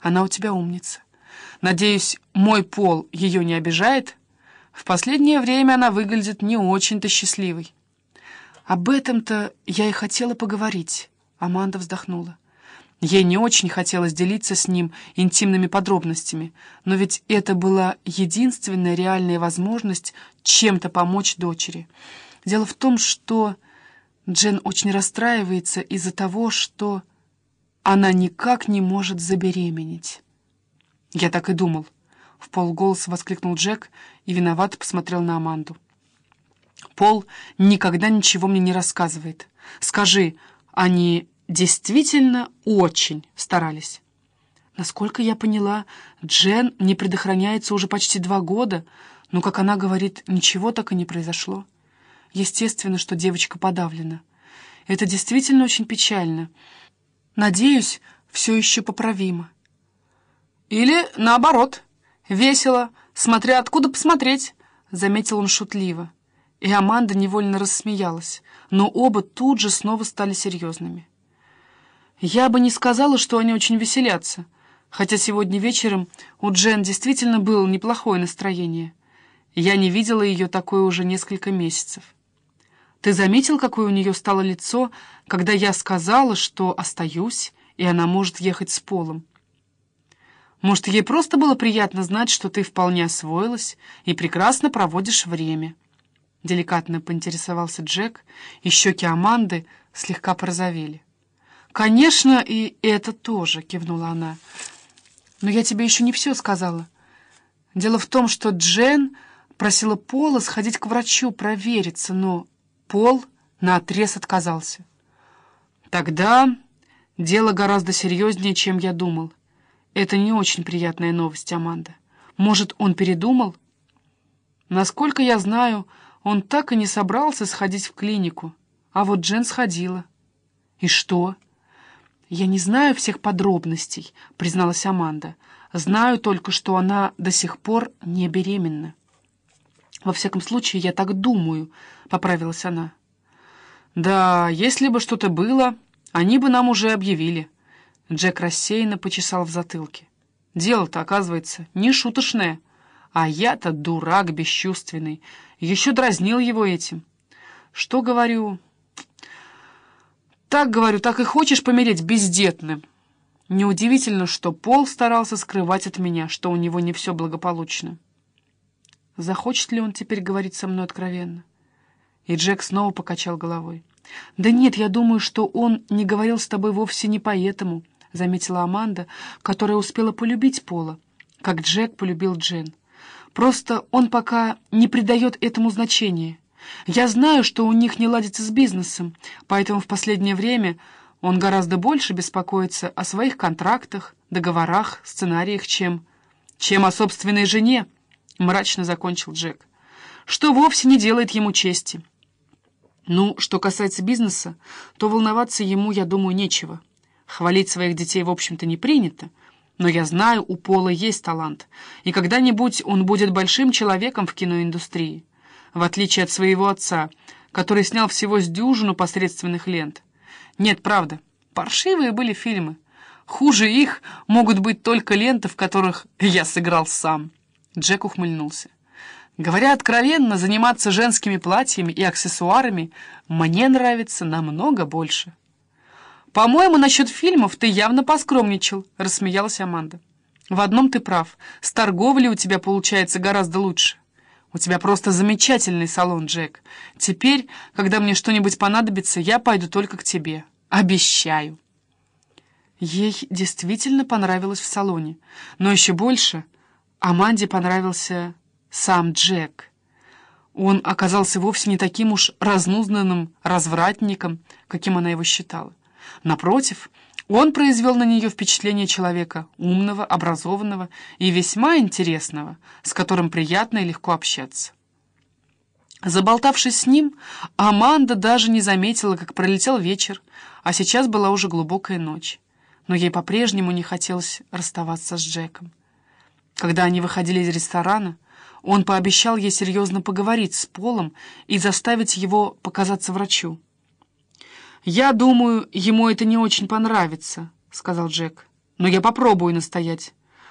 Она у тебя умница. Надеюсь, мой пол ее не обижает? В последнее время она выглядит не очень-то счастливой. Об этом-то я и хотела поговорить. Аманда вздохнула. Ей не очень хотелось делиться с ним интимными подробностями, но ведь это была единственная реальная возможность чем-то помочь дочери. Дело в том, что Джен очень расстраивается из-за того, что она никак не может забеременеть. «Я так и думал», — в полголоса воскликнул Джек и виновато посмотрел на Аманду. «Пол никогда ничего мне не рассказывает. Скажи, они действительно очень старались?» Насколько я поняла, Джен не предохраняется уже почти два года, но, как она говорит, ничего так и не произошло. Естественно, что девочка подавлена. Это действительно очень печально. Надеюсь, все еще поправимо. Или наоборот, весело, смотря откуда посмотреть, заметил он шутливо. И Аманда невольно рассмеялась, но оба тут же снова стали серьезными. Я бы не сказала, что они очень веселятся, хотя сегодня вечером у Джен действительно было неплохое настроение. Я не видела ее такое уже несколько месяцев. Ты заметил, какое у нее стало лицо, когда я сказала, что остаюсь, и она может ехать с Полом? Может, ей просто было приятно знать, что ты вполне освоилась и прекрасно проводишь время?» Деликатно поинтересовался Джек, и щеки Аманды слегка порозовели. «Конечно, и это тоже», — кивнула она. «Но я тебе еще не все сказала. Дело в том, что Джен просила Пола сходить к врачу, провериться, но Пол наотрез отказался. Тогда дело гораздо серьезнее, чем я думал. Это не очень приятная новость, Аманда. Может, он передумал? Насколько я знаю, он так и не собрался сходить в клинику. А вот Джен сходила. И что? Я не знаю всех подробностей, призналась Аманда. Знаю только, что она до сих пор не беременна. Во всяком случае, я так думаю, поправилась она. Да, если бы что-то было, они бы нам уже объявили. Джек рассеянно почесал в затылке. Дело-то, оказывается, не шуточное. А я-то дурак бесчувственный. Еще дразнил его этим. Что говорю? Так говорю, так и хочешь помереть бездетным. Неудивительно, что Пол старался скрывать от меня, что у него не все благополучно. Захочет ли он теперь говорить со мной откровенно? И Джек снова покачал головой. «Да нет, я думаю, что он не говорил с тобой вовсе не поэтому», — заметила Аманда, которая успела полюбить Пола, как Джек полюбил Джен. «Просто он пока не придает этому значения. Я знаю, что у них не ладится с бизнесом, поэтому в последнее время он гораздо больше беспокоится о своих контрактах, договорах, сценариях, чем... чем о собственной жене», — мрачно закончил Джек, «что вовсе не делает ему чести». Ну, что касается бизнеса, то волноваться ему, я думаю, нечего. Хвалить своих детей, в общем-то, не принято. Но я знаю, у Пола есть талант, и когда-нибудь он будет большим человеком в киноиндустрии, в отличие от своего отца, который снял всего с дюжину посредственных лент. Нет, правда, паршивые были фильмы. Хуже их могут быть только ленты, в которых я сыграл сам. Джек ухмыльнулся. Говоря откровенно, заниматься женскими платьями и аксессуарами мне нравится намного больше. «По-моему, насчет фильмов ты явно поскромничал», — рассмеялась Аманда. «В одном ты прав. С торговлей у тебя получается гораздо лучше. У тебя просто замечательный салон, Джек. Теперь, когда мне что-нибудь понадобится, я пойду только к тебе. Обещаю». Ей действительно понравилось в салоне, но еще больше Аманде понравился сам Джек. Он оказался вовсе не таким уж разнузданным развратником, каким она его считала. Напротив, он произвел на нее впечатление человека умного, образованного и весьма интересного, с которым приятно и легко общаться. Заболтавшись с ним, Аманда даже не заметила, как пролетел вечер, а сейчас была уже глубокая ночь. Но ей по-прежнему не хотелось расставаться с Джеком. Когда они выходили из ресторана, он пообещал ей серьезно поговорить с Полом и заставить его показаться врачу. «Я думаю, ему это не очень понравится», — сказал Джек. но я попробую настоять.